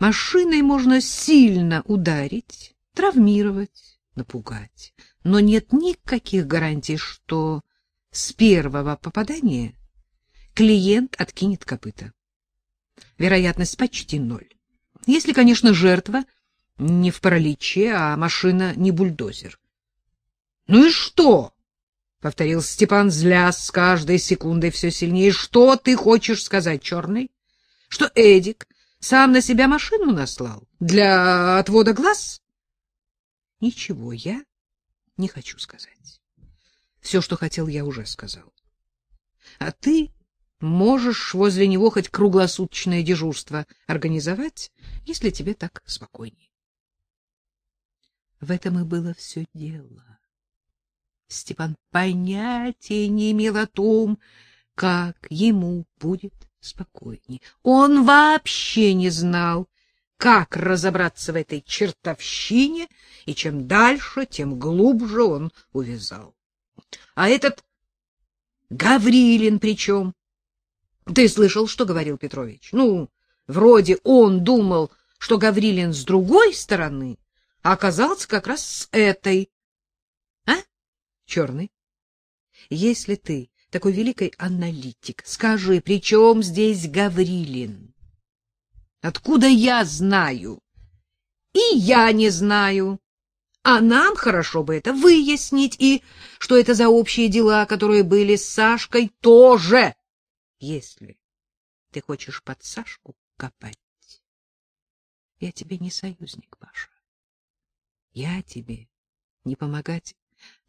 Машиной можно сильно ударить, травмировать, напугать, но нет никаких гарантий, что с первого попадания клиент откинет копыта. Вероятность почти ноль. Если, конечно, жертва не в параличе, а машина не бульдозер. — Ну и что? — повторил Степан, злясь с каждой секундой все сильнее. — Что ты хочешь сказать, черный? Что Эдик сам на себя машину наслал? Для отвода глаз? — Ничего я не хочу сказать. Все, что хотел, я уже сказал. А ты можешь возле него хоть круглосуточное дежурство организовать, если тебе так спокойнее. В этом и было все дело. Степан понятия не имел о том, как ему будет спокойнее. Он вообще не знал, как разобраться в этой чертовщине, и чем дальше, тем глубже он увязал. А этот Гаврилин причем? Ты слышал, что говорил Петрович? Ну, вроде он думал, что Гаврилин с другой стороны, а оказался как раз с этой. А? Черный? Если ты такой великий аналитик, скажи, при чем здесь Гаврилин? Откуда я знаю? И я не знаю. А нам хорошо бы это выяснить, и что это за общие дела, которые были с Сашкой, тоже, если ты хочешь под Сашку копать. Я тебе не союзник, Паша. Я тебе не помогать,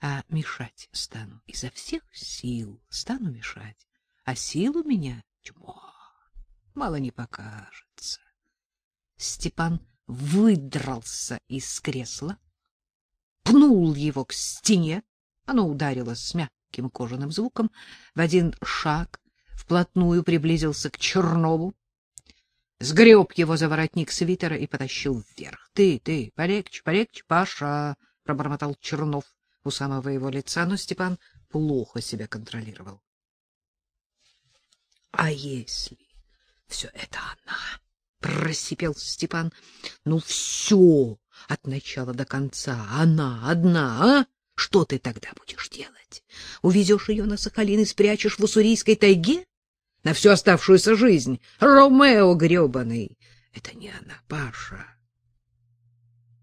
а мешать стану. Изо всех сил стану мешать. А сил у меня тьма. Мало не покажется. Степан выдрался из кресла, пнул его к стене. Оно ударило с мягким кожаным звуком. В один шаг вплотную приблизился к Чернову, сгреб его за воротник свитера и потащил вверх. — Ты, ты, полегче, полегче, Паша! — пробормотал Чернов у самого его лица, но Степан плохо себя контролировал. — А если все это она? — просипел Степан. — Ну, все от начала до конца. Она одна, а? Что ты тогда будешь делать? Увезешь ее на Сахалин и спрячешь в уссурийской тайге? На всю оставшуюся жизнь. Ромео гребаный. Это не она, Паша.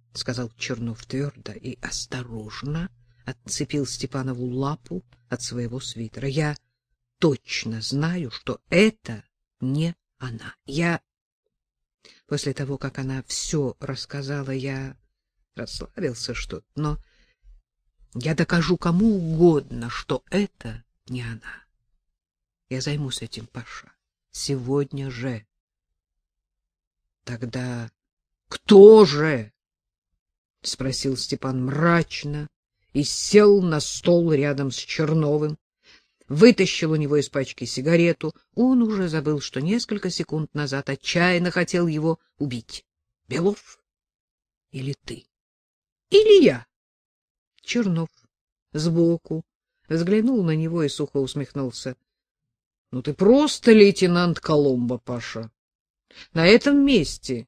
— сказал Чернов твердо и осторожно отцепил Степанову лапу от своего свитера. — Я точно знаю, что это не она. Я После того, как она все рассказала, я расслабился что-то, но я докажу кому угодно, что это не она. Я займусь этим, Паша, сегодня же. Тогда кто же? спросил Степан мрачно и сел на стол рядом с Черновым вытащил у него из пачки сигарету. Он уже забыл, что несколько секунд назад отчаянно хотел его убить. Белов или ты? Или я? Чернов сбоку взглянул на него и сухо усмехнулся. — Ну ты просто лейтенант Коломбо, Паша. На этом месте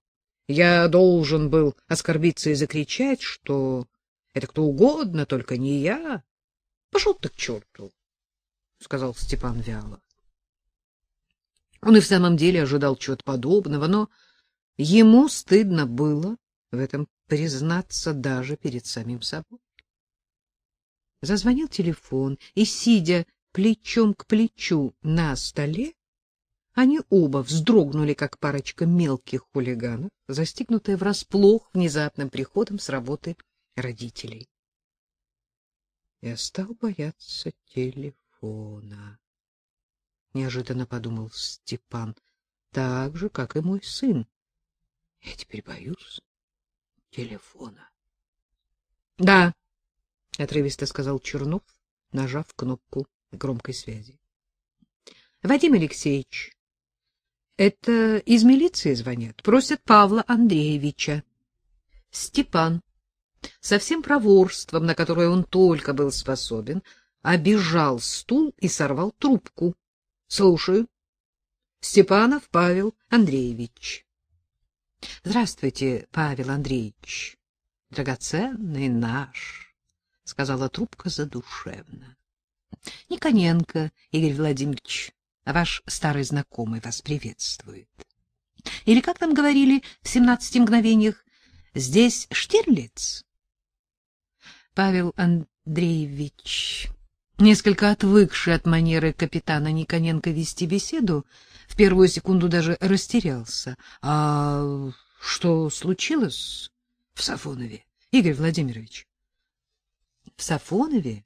я должен был оскорбиться и закричать, что это кто угодно, только не я. Пошел ты к черту. — сказал Степан вяло. Он и в самом деле ожидал чего-то подобного, но ему стыдно было в этом признаться даже перед самим собой. Зазвонил телефон, и, сидя плечом к плечу на столе, они оба вздрогнули, как парочка мелких хулиганов, застигнутая врасплох внезапным приходом с работы родителей. Я стал бояться телефона. Неожиданно подумал Степан, так же, как и мой сын. Я теперь боюсь телефона. — Да, — отрывисто сказал Чернов, нажав кнопку громкой связи. — Вадим Алексеевич, это из милиции звонят, просят Павла Андреевича. Степан, со всем проворством, на которое он только был способен, обижал стул и сорвал трубку. — Слушаю. Степанов Павел Андреевич. — Здравствуйте, Павел Андреевич, драгоценный наш, — сказала трубка задушевно. — Никоненко Игорь Владимирович, ваш старый знакомый вас приветствует. Или, как там говорили в семнадцати мгновениях, здесь Штирлиц? Павел Андреевич, несколько отвыкший от манеры капитана Никоненко вести беседу, в первую секунду даже растерялся. — А что случилось в Сафонове, Игорь Владимирович? — В Сафонове,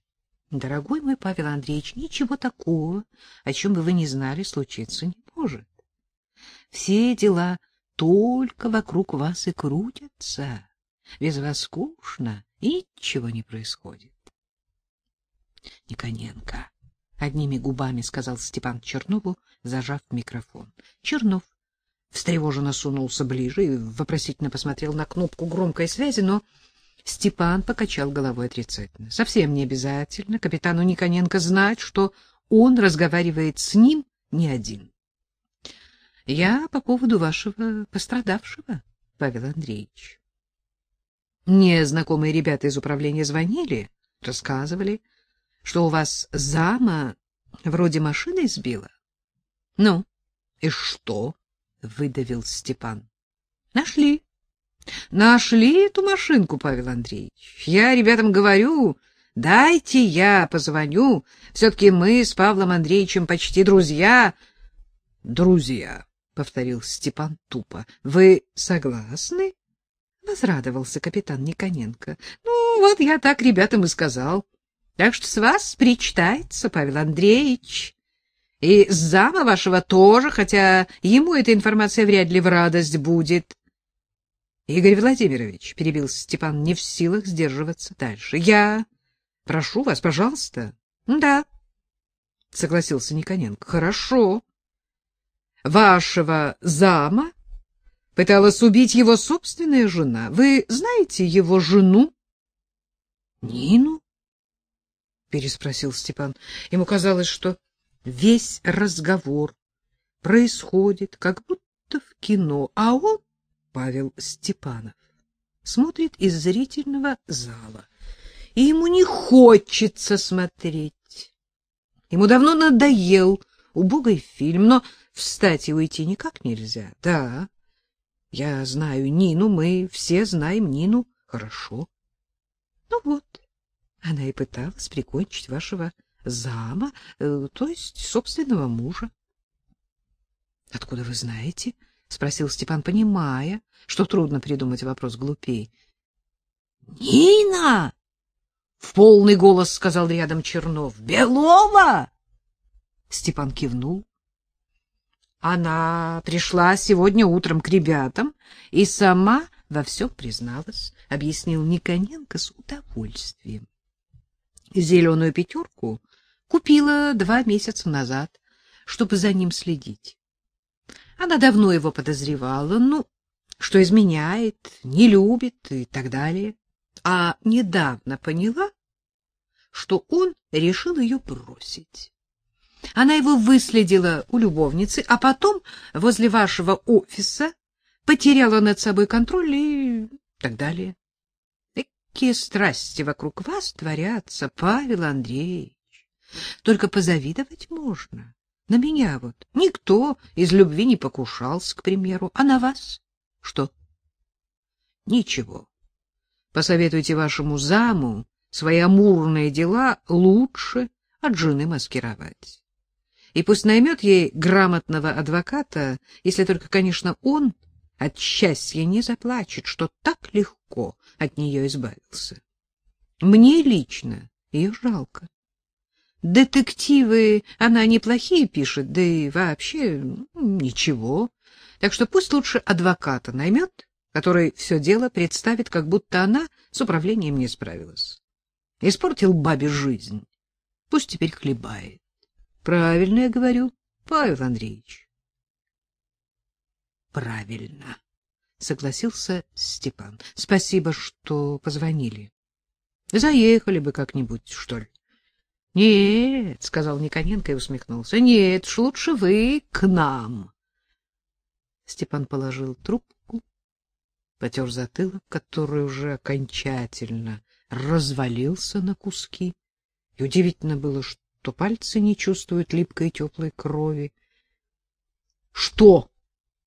дорогой мой Павел Андреевич, ничего такого, о чем бы вы не знали, случиться не может. Все дела только вокруг вас и крутятся. Без вас скучно, ничего не происходит. Никоненко одними губами сказал Степан Чернову, зажав микрофон. Чернов встревоженно сунулся ближе и вопросительно посмотрел на кнопку громкой связи, но Степан покачал головой отрицательно. Совсем не обязательно капитану Никоненко знать, что он разговаривает с ним не один. Я по поводу вашего пострадавшего, Павел Андреевич. Мне знакомые ребята из управления звонили, рассказывали, что у вас зама вроде машины сбила. — Ну, и что? — выдавил Степан. — Нашли. Нашли эту машинку, Павел Андреевич. Я ребятам говорю, дайте я позвоню. Все-таки мы с Павлом Андреевичем почти друзья. — Друзья, — повторил Степан тупо. — Вы согласны? — возрадовался капитан Никоненко. — Ну, вот я так ребятам и сказал. Так что с вас причитается, Павел Андреевич. И с зама вашего тоже, хотя ему эта информация вряд ли в радость будет. — Игорь Владимирович, — перебил Степан, не в силах сдерживаться дальше. — Я прошу вас, пожалуйста. — Да, — согласился Никоненко. — Хорошо вашего зама пыталась убить его собственная жена. Вы знаете его жену? — Нину? — переспросил Степан. Ему казалось, что весь разговор происходит как будто в кино, а он, Павел Степанов, смотрит из зрительного зала, и ему не хочется смотреть. Ему давно надоел убогий фильм, но встать и уйти никак нельзя. Да, я знаю Нину, мы все знаем Нину хорошо. Ну вот, она и пыталась прикончить вашего зама, э, то есть собственного мужа. — Откуда вы знаете? — спросил Степан, понимая, что трудно придумать вопрос глупей. — Нина! — в полный голос сказал рядом Чернов. — Белова! Степан кивнул. Она пришла сегодня утром к ребятам и сама во всем призналась, объяснил Никоненко с удовольствием. Зеленую пятерку купила два месяца назад, чтобы за ним следить. Она давно его подозревала, ну, что изменяет, не любит и так далее, а недавно поняла, что он решил ее бросить. Она его выследила у любовницы, а потом возле вашего офиса потеряла над собой контроль и так далее. Какие страсти вокруг вас творятся, Павел Андреевич. Только позавидовать можно. На меня вот никто из любви не покушался, к примеру, а на вас что? Ничего. Посоветуйте вашему заму свои амурные дела лучше от жены маскировать и пусть наймет ей грамотного адвоката, если только, конечно, он от счастья не заплачет, что так легко от нее избавился. Мне лично ее жалко. Детективы она неплохие пишет, да и вообще ну, ничего. Так что пусть лучше адвоката наймет, который все дело представит, как будто она с управлением не справилась. Испортил бабе жизнь. Пусть теперь хлебает. Правильно я говорю, Павел Андреевич. Правильно, согласился Степан. Спасибо, что позвонили. Заехали бы как-нибудь, что ли? Нет, сказал Никоненко и усмехнулся. Нет, уж лучше вы к нам. Степан положил трубку потер затылок, который уже окончательно развалился на куски. И удивительно было, что пальцы не чувствуют липкой теплой крови. — Что?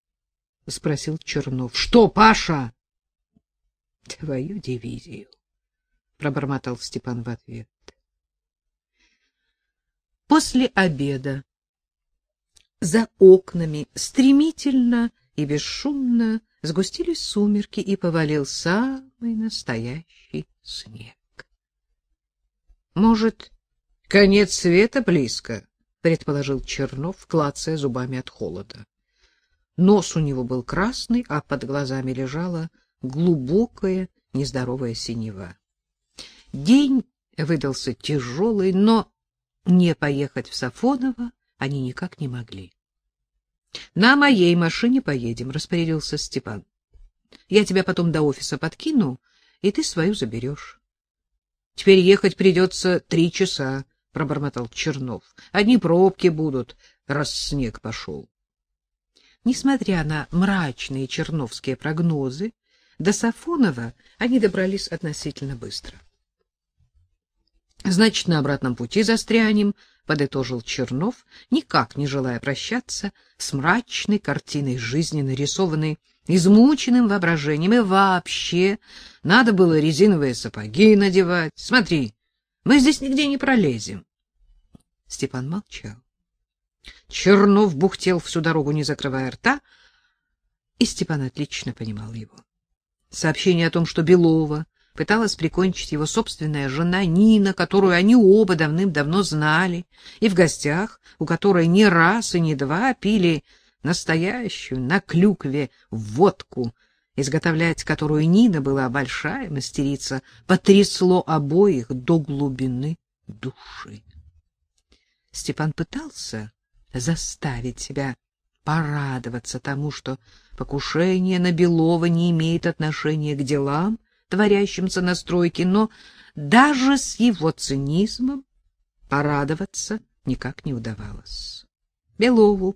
— спросил Чернов. — Что, Паша? — Твою дивизию, — пробормотал Степан в ответ. После обеда за окнами стремительно и бесшумно сгустились сумерки, и повалил самый настоящий снег. Может, конец света близко, предположил Чернов, клацая зубами от холода. Нос у него был красный, а под глазами лежала глубокая нездоровая синева. День выдался тяжелый, но не поехать в Сафоново они никак не могли. — На моей машине поедем, — распорядился Степан. — Я тебя потом до офиса подкину, и ты свою заберешь. — Теперь ехать придется три часа, — пробормотал Чернов. — Одни пробки будут, раз снег пошел. Несмотря на мрачные черновские прогнозы, до Сафонова они добрались относительно быстро. Значит, на обратном пути застрянем, подытожил Чернов, никак не желая прощаться с мрачной картиной жизни, нарисованной измученным воображением. И вообще, надо было резиновые сапоги надевать. Смотри, мы здесь нигде не пролезем. Степан молчал. Чернов бухтел всю дорогу, не закрывая рта, и Степан отлично понимал его. Сообщение о том, что Белова пыталась прикончить его собственная жена Нина, которую они оба давным-давно знали, и в гостях, у которой не раз и не два пили настоящую на клюкве водку, изготовлять которую Нина была большая мастерица, потрясло обоих до глубины души. Степан пытался заставить себя порадоваться тому, что покушение на Белова не имеет отношения к делам, творящимся на стройке, но даже с его цинизмом порадоваться никак не удавалось. Белову,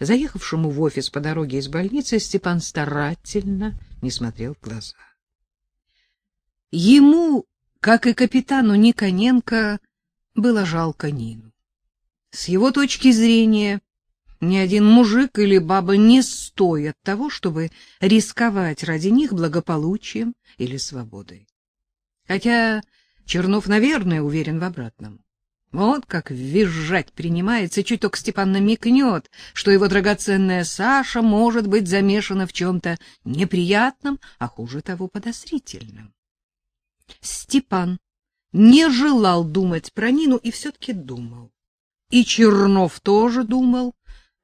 заехавшему в офис по дороге из больницы, Степан старательно не смотрел в глаза. Ему, как и капитану Никоненко, было жалко Нину. С его точки зрения, ни один мужик или баба не стоят того, чтобы рисковать ради них благополучием или свободой. Хотя Чернов, наверное, уверен в обратном. Вот как визжать принимается, чуть только Степан намекнет, что его драгоценная Саша может быть замешана в чем-то неприятном, а хуже того подозрительном. Степан не желал думать про Нину и все-таки думал. И Чернов тоже думал,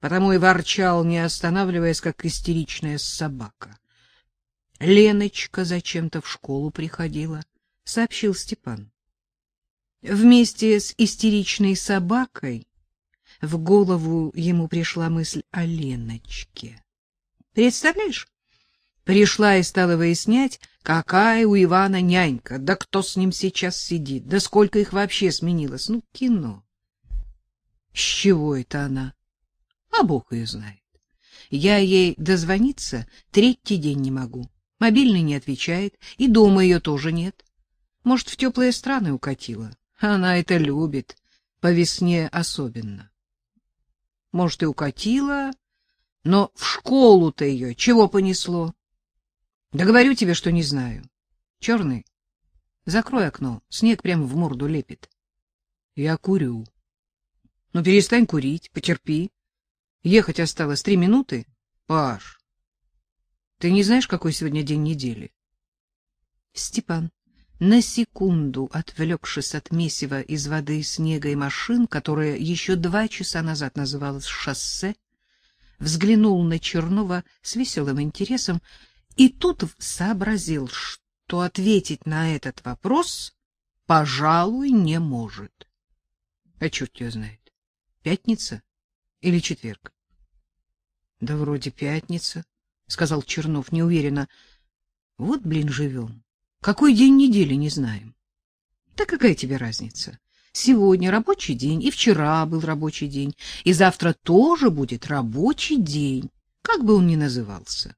потому и ворчал, не останавливаясь, как истеричная собака. Леночка зачем-то в школу приходила, сообщил Степан. Вместе с истеричной собакой в голову ему пришла мысль о Леночке. Представляешь? Пришла и стала выяснять, какая у Ивана нянька, да кто с ним сейчас сидит, да сколько их вообще сменилось. Ну, кино. С чего это она? А Бог ее знает. Я ей дозвониться третий день не могу. Мобильный не отвечает, и дома ее тоже нет. Может, в теплые страны укатила. Она это любит, по весне особенно. Может, и укатила, но в школу-то ее чего понесло? Да говорю тебе, что не знаю. Черный, закрой окно, снег прямо в морду лепит. Я курю. Ну, перестань курить, потерпи. Ехать осталось три минуты. Паш, ты не знаешь, какой сегодня день недели? Степан, на секунду отвлекшись от месива из воды, снега и машин, которое еще два часа назад называлось шоссе, взглянул на Чернова с веселым интересом и тут сообразил, что ответить на этот вопрос, пожалуй, не может. А черт ее знает, пятница или четверг? Да вроде пятница, сказал Чернов неуверенно. Вот, блин, живем. Какой день недели не знаем. Да какая тебе разница? Сегодня рабочий день, и вчера был рабочий день, и завтра тоже будет рабочий день, как бы он ни назывался.